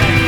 like